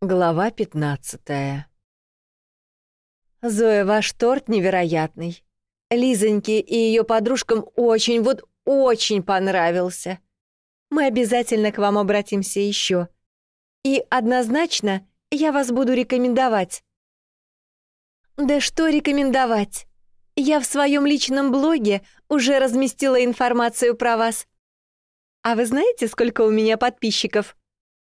Глава 15. Зоя, ваш торт невероятный. Лизоньке и ее подружкам очень, вот очень понравился. Мы обязательно к вам обратимся еще. И однозначно я вас буду рекомендовать. Да что рекомендовать? Я в своем личном блоге уже разместила информацию про вас. А вы знаете, сколько у меня подписчиков?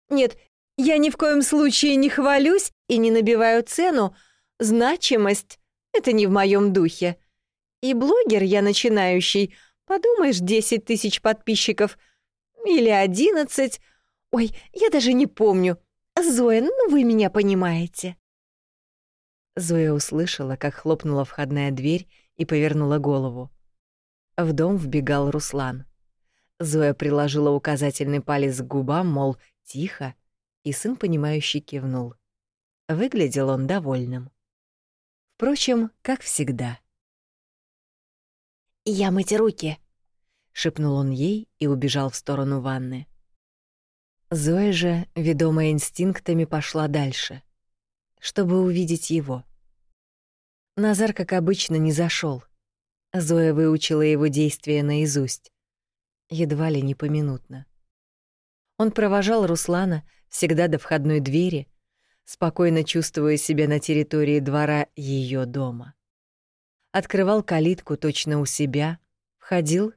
Нет, я ни в коем случае не хвалюсь и не набиваю цену. Значимость — это не в моем духе. И блогер я начинающий. Подумаешь, 10 тысяч подписчиков. Или 11. Ой, я даже не помню. Зоя, ну вы меня понимаете. Зоя услышала, как хлопнула входная дверь и повернула голову. В дом вбегал Руслан. Зоя приложила указательный палец к губам, мол, тихо, и сын, понимающий, кивнул. Выглядел он довольным. Впрочем, как всегда. «Я мыть руки», — шепнул он ей и убежал в сторону ванны. Зоя же, ведомая инстинктами, пошла дальше, чтобы увидеть его. Назар, как обычно, не зашел. Зоя выучила его действия наизусть, едва ли не поминутно. Он провожал Руслана всегда до входной двери, спокойно чувствуя себя на территории двора ее дома. Открывал калитку точно у себя, входил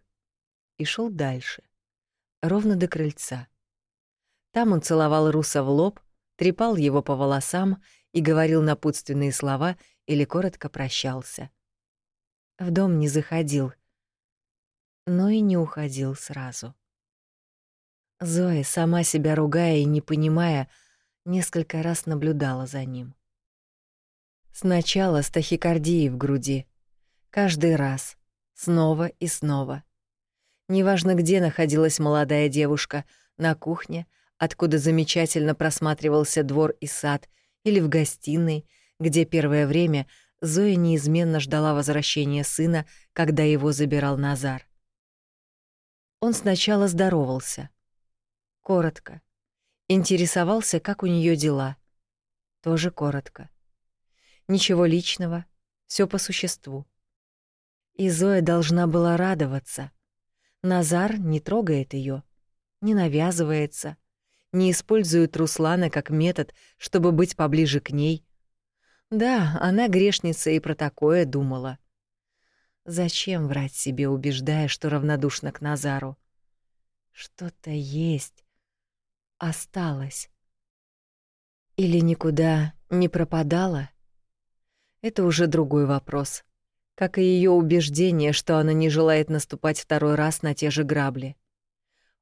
и шел дальше, ровно до крыльца. Там он целовал Руса в лоб, трепал его по волосам и говорил напутственные слова или коротко прощался. В дом не заходил, но и не уходил сразу. Зоя, сама себя ругая и не понимая, несколько раз наблюдала за ним. Сначала с тахикардией в груди. Каждый раз. Снова и снова. Неважно, где находилась молодая девушка, на кухне, откуда замечательно просматривался двор и сад, или в гостиной, где первое время Зоя неизменно ждала возвращения сына, когда его забирал Назар. Он сначала здоровался — Коротко. Интересовался, как у нее дела. Тоже коротко. Ничего личного, все по существу. И Зоя должна была радоваться. Назар не трогает ее, не навязывается, не использует Руслана как метод, чтобы быть поближе к ней. Да, она грешница и про такое думала. Зачем врать себе, убеждая, что равнодушна к Назару? Что-то есть, осталась? Или никуда не пропадала? Это уже другой вопрос. Как и ее убеждение, что она не желает наступать второй раз на те же грабли.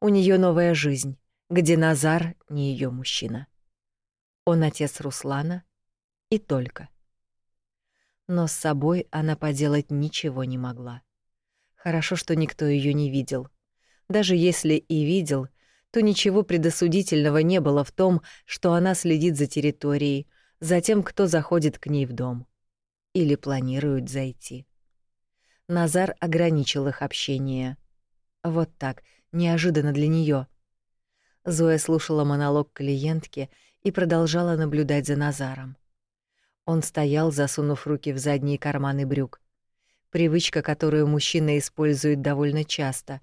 У нее новая жизнь, где Назар не ее мужчина. Он отец Руслана и только. Но с собой она поделать ничего не могла. Хорошо, что никто ее не видел. Даже если и видел, то ничего предосудительного не было в том, что она следит за территорией, за тем, кто заходит к ней в дом. Или планирует зайти. Назар ограничил их общение. Вот так, неожиданно для нее. Зоя слушала монолог клиентки и продолжала наблюдать за Назаром. Он стоял, засунув руки в задние карманы брюк. Привычка, которую мужчина использует довольно часто.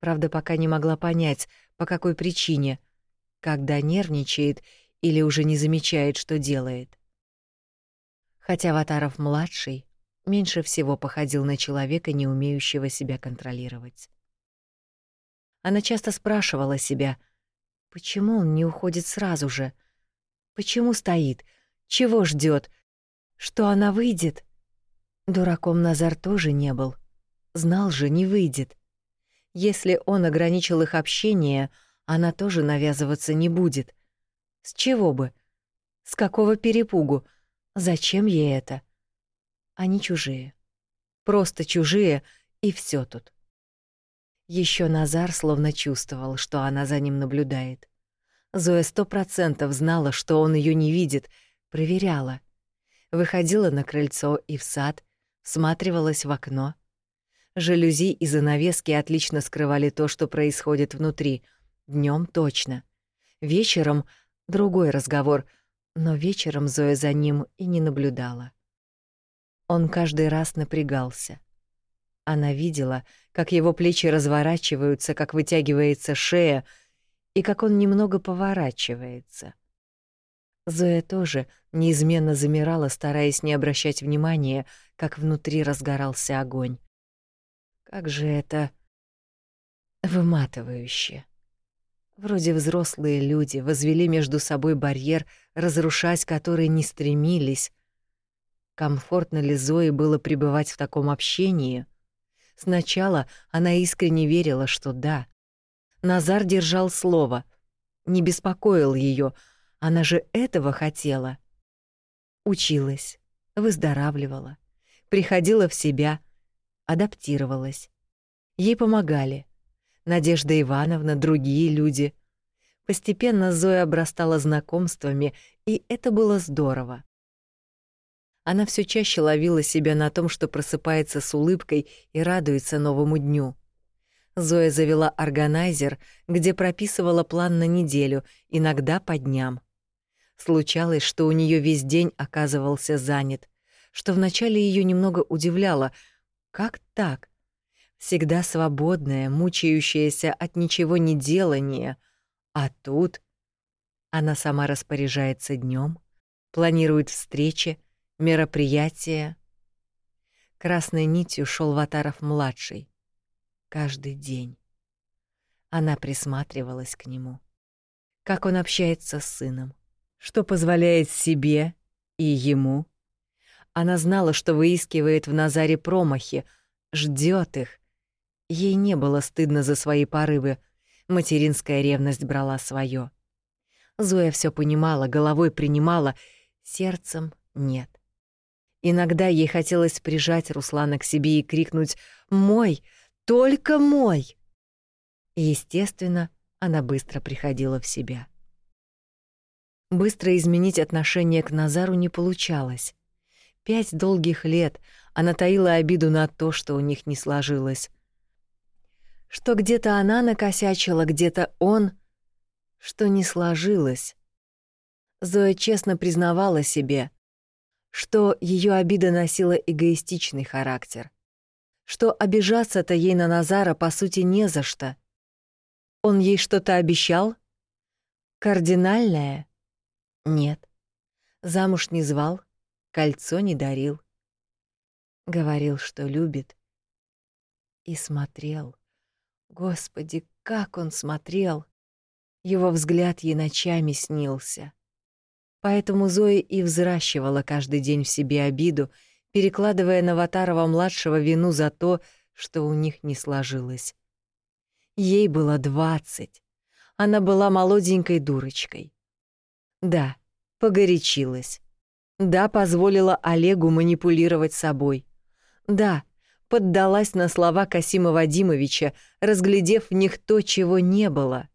Правда, пока не могла понять, по какой причине, когда нервничает или уже не замечает, что делает. Хотя Ватаров-младший меньше всего походил на человека, не умеющего себя контролировать. Она часто спрашивала себя, почему он не уходит сразу же, почему стоит, чего ждет, что она выйдет. Дураком Назар тоже не был, знал же, не выйдет. Если он ограничил их общение, она тоже навязываться не будет. С чего бы? С какого перепугу? Зачем ей это? Они чужие. Просто чужие, и все тут. Еще Назар словно чувствовал, что она за ним наблюдает. Зоя сто процентов знала, что он ее не видит, проверяла. Выходила на крыльцо и в сад, всматривалась в окно — Жалюзи и занавески отлично скрывали то, что происходит внутри. Днем точно. Вечером другой разговор, Но вечером Зоя за ним и не наблюдала. Он каждый раз напрягался. Она видела, как его плечи разворачиваются, как вытягивается шея и как он немного поворачивается. Зоя тоже неизменно замирала, стараясь не обращать внимания, как внутри разгорался огонь. Как же это выматывающе. Вроде взрослые люди возвели между собой барьер, разрушать который не стремились. Комфортно ли Зое было пребывать в таком общении? Сначала она искренне верила, что да. Назар держал слово, не беспокоил ее, она же этого хотела. Училась, выздоравливала, приходила в себя, адаптировалась. Ей помогали. Надежда Ивановна, другие люди. Постепенно Зоя обрастала знакомствами, и это было здорово. Она все чаще ловила себя на том, что просыпается с улыбкой и радуется новому дню. Зоя завела органайзер, где прописывала план на неделю, иногда по дням. Случалось, что у нее весь день оказывался занят, что вначале ее немного удивляло. Как так? Всегда свободная, мучающаяся от ничего не делания, а тут она сама распоряжается днем, планирует встречи, мероприятия. Красной нитью шел Ватаров младший. Каждый день. Она присматривалась к нему. Как он общается с сыном, что позволяет себе и ему. Она знала, что выискивает в Назаре промахи, ждет их. Ей не было стыдно за свои порывы. Материнская ревность брала свое. Зоя все понимала, головой принимала, сердцем нет. Иногда ей хотелось прижать Руслана к себе и крикнуть «Мой! Только мой!» Естественно, она быстро приходила в себя. Быстро изменить отношение к Назару не получалось. Пять долгих лет она таила обиду на то, что у них не сложилось. Что где-то она накосячила, где-то он, что не сложилось. Зоя честно признавала себе, что ее обида носила эгоистичный характер, что обижаться-то ей на Назара по сути не за что. Он ей что-то обещал? Кардинальное? Нет. Замуж не звал, кольцо не дарил. Говорил, что любит. И смотрел. Господи, как он смотрел! Его взгляд ей ночами снился. Поэтому Зоя и взращивала каждый день в себе обиду, перекладывая на Ватарова-младшего вину за то, что у них не сложилось. Ей было двадцать. Она была молоденькой дурочкой. Да, погорячилась. Да, позволила Олегу манипулировать собой. Да, поддалась на слова Касима Вадимовича, разглядев в них то, чего не было.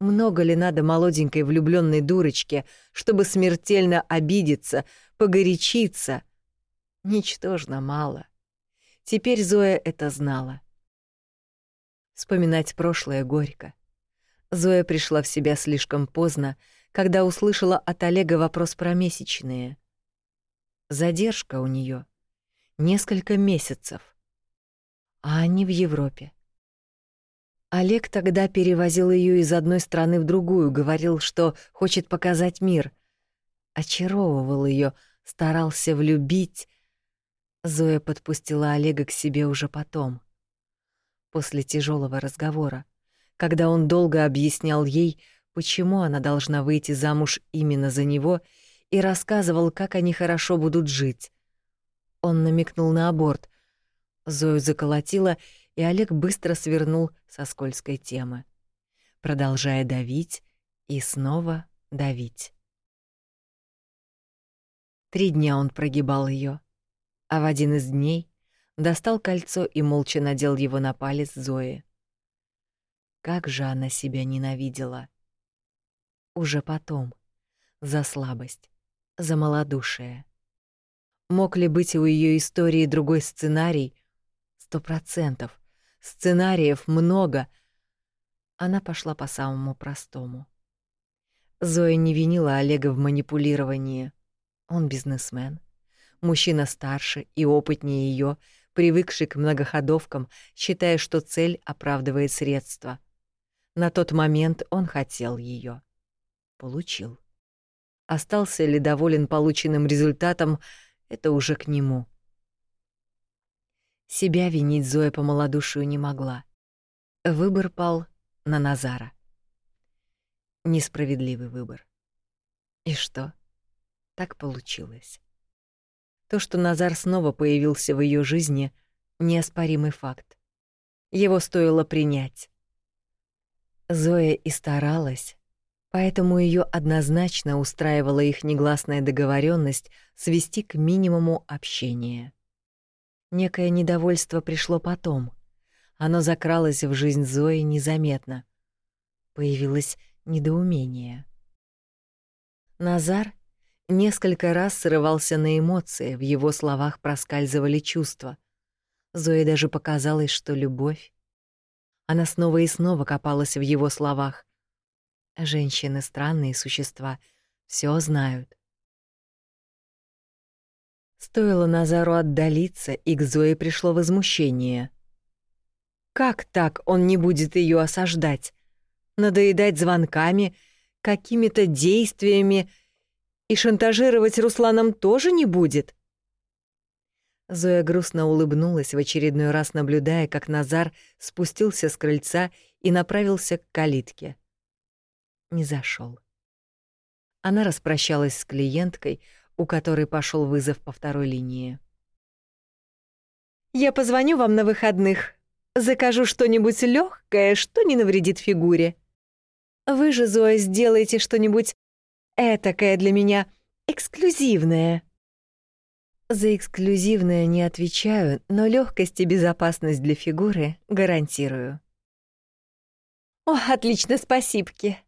Много ли надо молоденькой влюбленной дурочке, чтобы смертельно обидеться, погорячиться? Ничтожно мало. Теперь Зоя это знала. Вспоминать прошлое горько. Зоя пришла в себя слишком поздно, когда услышала от Олега вопрос про месячные. Задержка у нее несколько месяцев. А они в Европе. Олег тогда перевозил ее из одной страны в другую, говорил, что хочет показать мир. Очаровывал ее, старался влюбить. Зоя подпустила Олега к себе уже потом. После тяжелого разговора, когда он долго объяснял ей, почему она должна выйти замуж именно за него, и рассказывал, как они хорошо будут жить. Он намекнул на аборт. Зою заколотила, и Олег быстро свернул со скользкой темы, продолжая давить и снова давить. Три дня он прогибал ее, а в один из дней достал кольцо и молча надел его на палец Зои. Как же она себя ненавидела! уже потом, за слабость, за малодушие. Мог ли быть у ее истории другой сценарий? Сто процентов. Сценариев много. Она пошла по самому простому. Зоя не винила Олега в манипулировании. Он бизнесмен. Мужчина старше и опытнее ее, привыкший к многоходовкам, считая, что цель оправдывает средства. На тот момент он хотел ее. Получил. Остался ли доволен полученным результатом, это уже к нему. Себя винить Зоя по малодушию не могла. Выбор пал на Назара. Несправедливый выбор. И что? Так получилось. То, что Назар снова появился в ее жизни, неоспоримый факт. Его стоило принять. Зоя и старалась, поэтому ее однозначно устраивала их негласная договоренность свести к минимуму общения. Некое недовольство пришло потом. Оно закралось в жизнь Зои незаметно. Появилось недоумение. Назар несколько раз срывался на эмоции, в его словах проскальзывали чувства. Зое даже показалось, что любовь. Она снова и снова копалась в его словах. Женщины — странные существа, все знают. Стоило Назару отдалиться, и к Зое пришло возмущение. Как так он не будет ее осаждать? Надоедать звонками, какими-то действиями и шантажировать Русланом тоже не будет? Зоя грустно улыбнулась в очередной раз, наблюдая, как Назар спустился с крыльца и направился к калитке. Не зашел. Она распрощалась с клиенткой, у которой пошел вызов по второй линии. «Я позвоню вам на выходных. Закажу что-нибудь легкое, что не навредит фигуре. Вы же, Зоя, сделаете что-нибудь этакое для меня, эксклюзивное». За эксклюзивное не отвечаю, но легкость и безопасность для фигуры гарантирую. О, отлично, спасибки.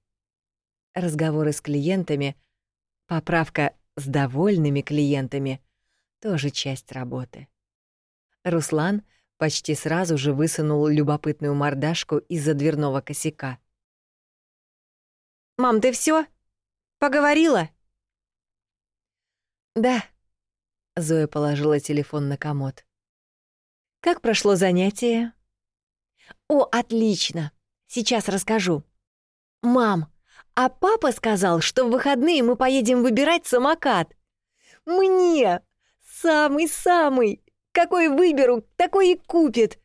Разговоры с клиентами, поправка с довольными клиентами тоже часть работы. Руслан почти сразу же высунул любопытную мордашку из-за дверного косяка. «Мам, ты все? Поговорила?» «Да». Зоя положила телефон на комод. «Как прошло занятие?» «О, отлично! Сейчас расскажу. Мам, а папа сказал, что в выходные мы поедем выбирать самокат. Мне! Самый-самый! Какой выберу, такой и купит.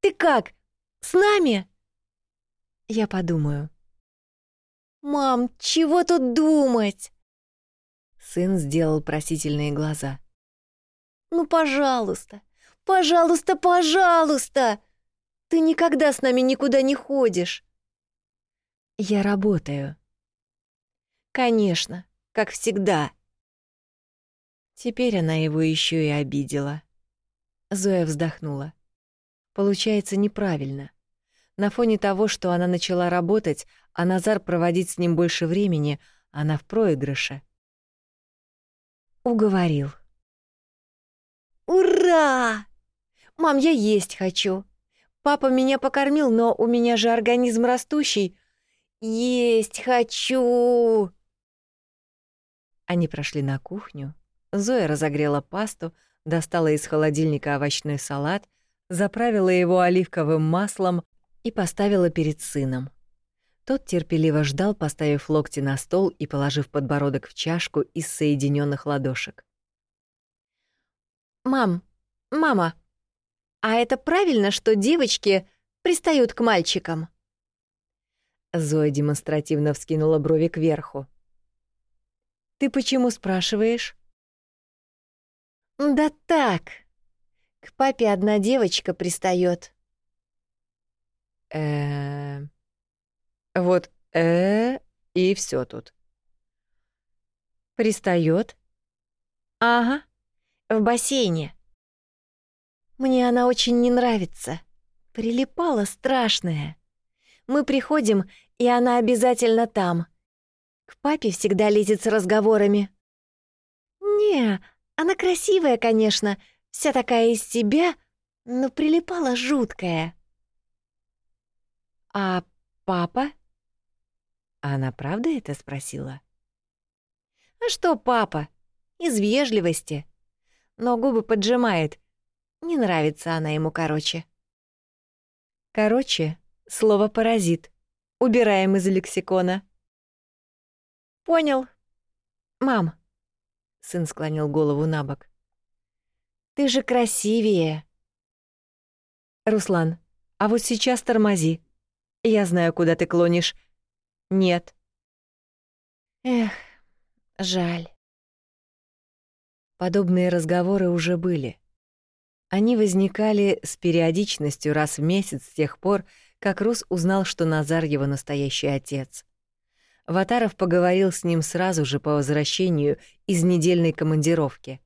Ты как, с нами?» «Я подумаю». «Мам, чего тут думать?» Сын сделал просительные глаза. «Ну, пожалуйста, пожалуйста, пожалуйста! Ты никогда с нами никуда не ходишь!» «Я работаю». «Конечно, как всегда». Теперь она его еще и обидела. Зоя вздохнула. Получается неправильно. На фоне того, что она начала работать, а Назар проводить с ним больше времени, она в проигрыше. Уговорил. «Ура! Мам, я есть хочу. Папа меня покормил, но у меня же организм растущий. Есть хочу!» Они прошли на кухню. Зоя разогрела пасту, достала из холодильника овощной салат, заправила его оливковым маслом и поставила перед сыном. Тот терпеливо ждал, поставив локти на стол и положив подбородок в чашку из соединенных ладошек. «Мам, мама, а это правильно, что девочки пристают к мальчикам?» Зоя демонстративно вскинула брови кверху. «Ты почему спрашиваешь?» «Да так. К папе одна девочка пристает. э Вот э и все тут. Пристает? Ага в бассейне. Мне она очень не нравится. Прилипала страшная. Мы приходим, и она обязательно там. К папе всегда лезет с разговорами. Не, она красивая, конечно, вся такая из себя, но прилипала жуткая. А папа? Она правда это спросила? А что, папа? Из вежливости. Но губы поджимает. Не нравится она ему короче. Короче, слово «паразит». Убираем из лексикона. Понял. Мам. Сын склонил голову на бок. Ты же красивее. Руслан, а вот сейчас тормози. Я знаю, куда ты клонишь. Нет. Эх, жаль. Подобные разговоры уже были. Они возникали с периодичностью раз в месяц с тех пор, как Рус узнал, что Назар его настоящий отец. Ватаров поговорил с ним сразу же по возвращению из недельной командировки.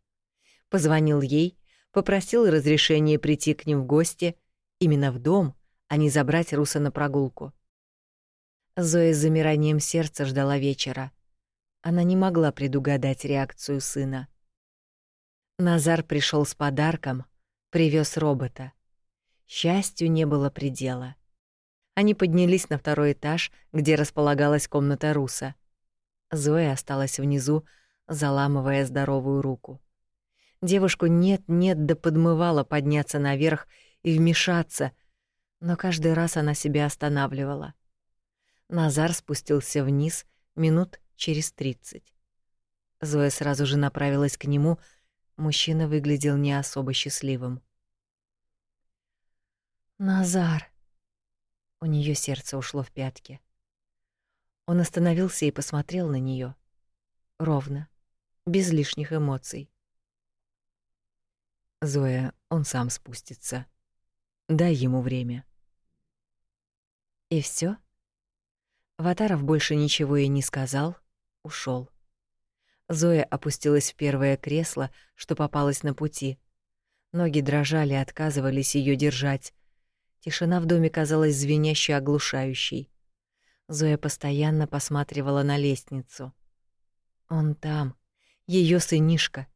Позвонил ей, попросил разрешения прийти к ним в гости, именно в дом, а не забрать Руса на прогулку. Зоя с замиранием сердца ждала вечера. Она не могла предугадать реакцию сына. Назар пришел с подарком, привез робота. Счастью не было предела. Они поднялись на второй этаж, где располагалась комната Руса. Зоя осталась внизу, заламывая здоровую руку. Девушку нет-нет да подмывала подняться наверх и вмешаться, но каждый раз она себя останавливала. Назар спустился вниз минут через тридцать. Зоя сразу же направилась к нему, мужчина выглядел не особо счастливым. «Назар», у нее сердце ушло в пятки. Он остановился и посмотрел на нее ровно, без лишних эмоций. Зоя, он сам спустится. Дай ему время. И все? Ватаров больше ничего и не сказал, ушел. Зоя опустилась в первое кресло, что попалось на пути. Ноги дрожали, отказывались ее держать. Тишина в доме казалась звенящей оглушающей. Зоя постоянно посматривала на лестницу. Он там, ее сынишка,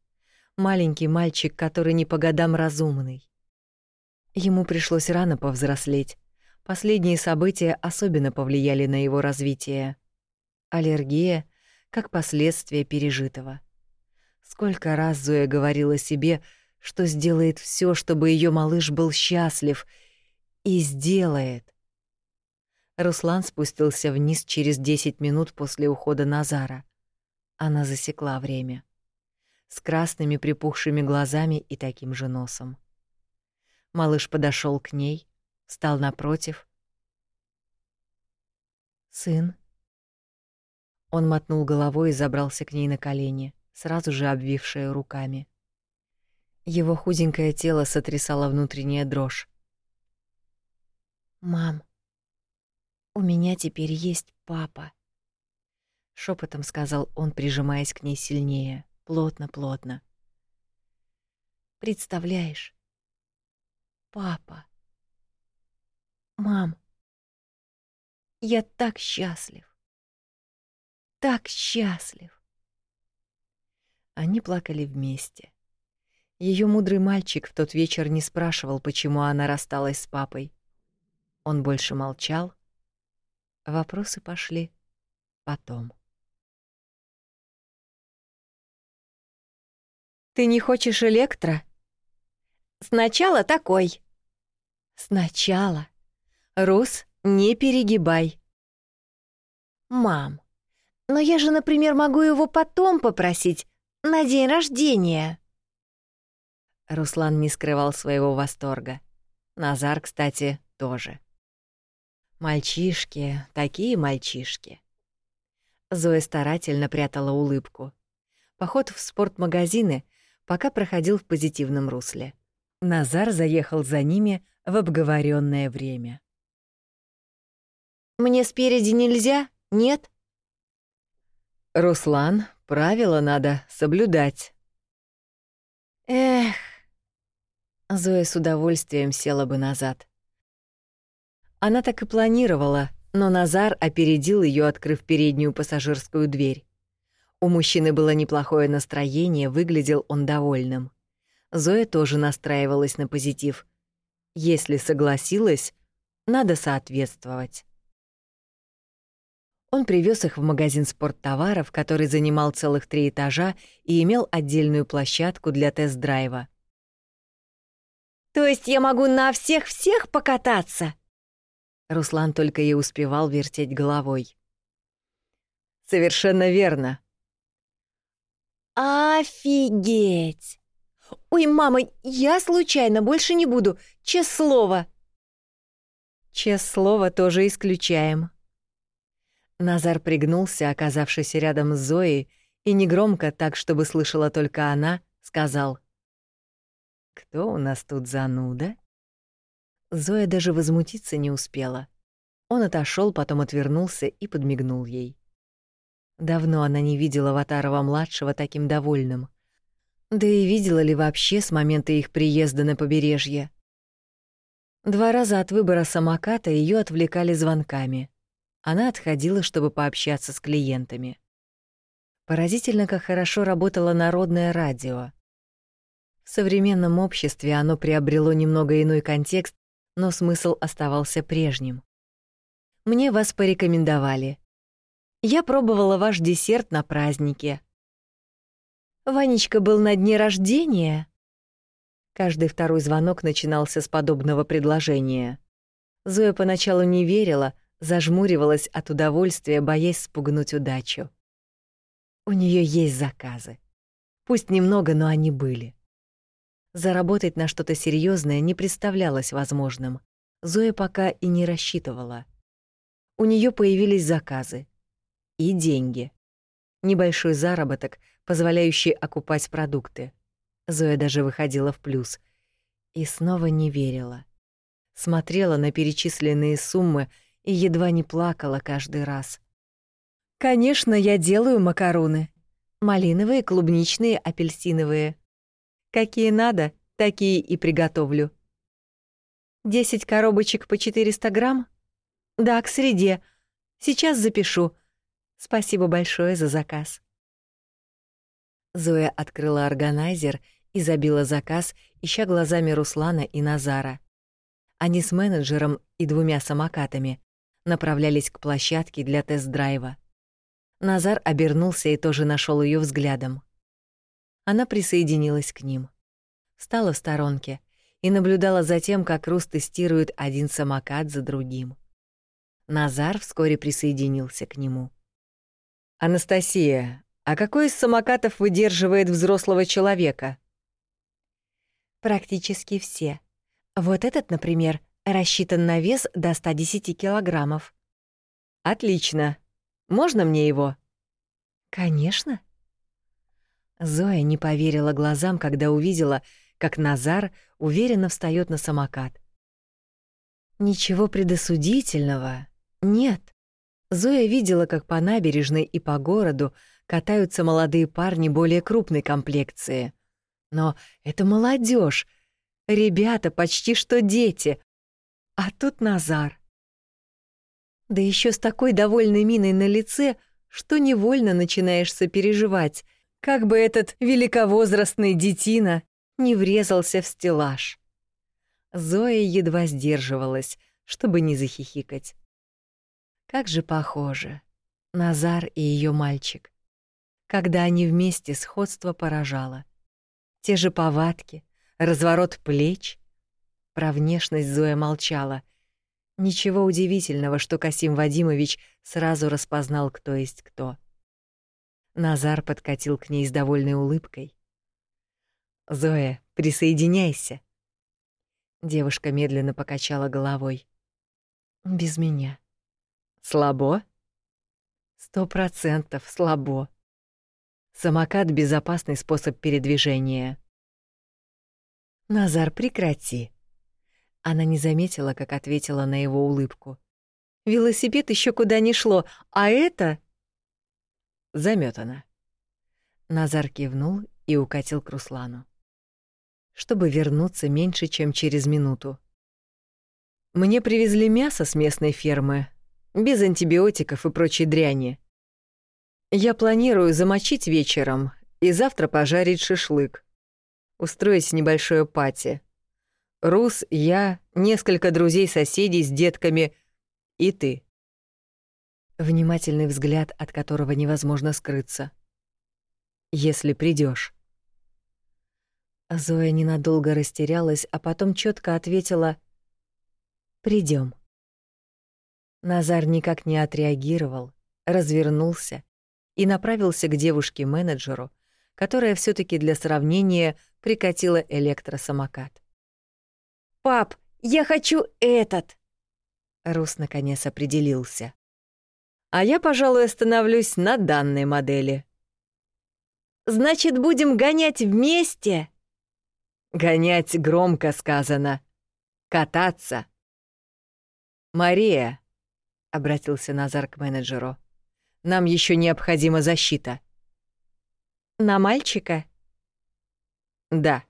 маленький мальчик, который не по годам разумный. Ему пришлось рано повзрослеть. Последние события особенно повлияли на его развитие. Аллергия как последствие пережитого. Сколько раз Зоя говорила себе, что сделает все, чтобы ее малыш был счастлив — и сделает. Руслан спустился вниз через 10 минут после ухода Назара. Она засекла время. С красными припухшими глазами и таким же носом. Малыш подошел к ней, встал напротив. «Сын?» Он мотнул головой и забрался к ней на колени, сразу же обвившая руками. Его худенькое тело сотрясало внутренняя дрожь. «Мам, у меня теперь есть папа», — шепотом сказал он, прижимаясь к ней сильнее, плотно-плотно. «Представляешь? Папа. Мам, я так счастлив. Так счастлив». Они плакали вместе. Ее мудрый мальчик в тот вечер не спрашивал, почему она рассталась с папой. Он больше молчал. Вопросы пошли потом. Ты не хочешь электро? Сначала такой. Сначала. Рус, не перегибай. Мам, но я же, например, могу его потом попросить, на день рождения. Руслан не скрывал своего восторга. Назар, кстати, тоже. Мальчишки, такие мальчишки. Зоя старательно прятала улыбку. Поход в спортмагазины пока проходил в позитивном русле. Назар заехал за ними в обговоренное время. «Мне спереди нельзя? Нет?» «Руслан, правила надо соблюдать». «Эх...» Зоя с удовольствием села бы назад. Она так и планировала, но Назар опередил ее, открыв переднюю пассажирскую дверь. У мужчины было неплохое настроение, выглядел он довольным. Зоя тоже настраивалась на позитив. Если согласилась, надо соответствовать. Он привез их в магазин спорттоваров, который занимал целых три этажа и имел отдельную площадку для тест-драйва. «То есть я могу на всех-всех покататься?» Руслан только и успевал вертеть головой. «Совершенно верно». «Офигеть! Ой, мама, я случайно больше не буду, честное слово!» «Честное слово тоже исключаем», Назар пригнулся, оказавшись рядом с Зоей, и негромко, так чтобы слышала только она, сказал. «Кто у нас тут зануда?» Зоя даже возмутиться не успела. Он отошел, потом отвернулся и подмигнул ей. Давно она не видела Ватарова-младшего таким довольным. Да и видела ли вообще с момента их приезда на побережье. Два раза от выбора самоката ее отвлекали звонками она отходила, чтобы пообщаться с клиентами. Поразительно, как хорошо работало народное радио. В современном обществе оно приобрело немного иной контекст, но смысл оставался прежним. Мне вас порекомендовали. Я пробовала ваш десерт на празднике. Ванечка был на дне рождения. Каждый второй звонок начинался с подобного предложения. Зоя поначалу не верила, зажмуривалась от удовольствия, боясь спугнуть удачу. У нее есть заказы. Пусть немного, но они были. Заработать на что-то серьезное не представлялось возможным. Зоя пока и не рассчитывала. У нее появились заказы и деньги. Небольшой заработок, позволяющий окупать продукты. Зоя даже выходила в плюс. И снова не верила. Смотрела на перечисленные суммы и едва не плакала каждый раз. Конечно, я делаю макароны. Малиновые, клубничные, апельсиновые. Какие надо, такие и приготовлю. Десять коробочек по 400 грамм? Да, к среде. Сейчас запишу. Спасибо большое за заказ. Зоя открыла органайзер и забила заказ, ища глазами Руслана и Назара. Они с менеджером и двумя самокатами направлялись к площадке для тест-драйва. Назар обернулся и тоже нашел ее взглядом. Она присоединилась к ним. Стала в сторонке и наблюдала за тем, как Рус тестирует один самокат за другим. Назар вскоре присоединился к нему. «Анастасия, а какой из самокатов выдерживает взрослого человека?» «Практически все. Вот этот, например, Рассчитан на вес до 110 килограммов. Отлично. Можно мне его? Конечно. Зоя не поверила глазам, когда увидела, как Назар уверенно встает на самокат. Ничего предосудительного нет. Зоя видела, как по набережной и по городу катаются молодые парни более крупной комплекции. Но это молодежь, Ребята почти что дети, а тут Назар. Да еще с такой довольной миной на лице, что невольно начинаешь сопереживать, как бы этот великовозрастный детина не врезался в стеллаж. Зоя едва сдерживалась, чтобы не захихикать. Как же похожи Назар и ее мальчик. Когда они вместе, сходство поражало. Те же повадки, разворот плеч, про внешность Зоя молчала. Ничего удивительного, что Касим Вадимович сразу распознал, кто есть кто. Назар подкатил к ней с довольной улыбкой. «Зоя, присоединяйся!» Девушка медленно покачала головой. «Без меня». «Слабо?» «Сто процентов слабо. Самокат — безопасный способ передвижения». «Назар, прекрати. Она не заметила, как ответила на его улыбку. Велосипед еще куда ни шло, а это заметано. Назар кивнул и укатил к Руслану, чтобы вернуться меньше, чем через минуту. Мне привезли мясо с местной фермы, без антибиотиков и прочей дряни. Я планирую замочить вечером и завтра пожарить шашлык. Устроить небольшое пати. Рус, я, несколько друзей-соседей с детками и ты. Внимательный взгляд, от которого невозможно скрыться. Если придешь. Зоя ненадолго растерялась, а потом четко ответила Придем. Назар никак не отреагировал, развернулся и направился к девушке-менеджеру, которая все таки для сравнения прикатила электросамокат. «Пап, я хочу этот!» Рус наконец определился. «А я, пожалуй, остановлюсь на данной модели». «Значит, будем гонять вместе?» «Гонять громко сказано. Кататься». «Мария», — обратился Назар к менеджеру, — «нам еще необходима защита». «На мальчика?» «Да».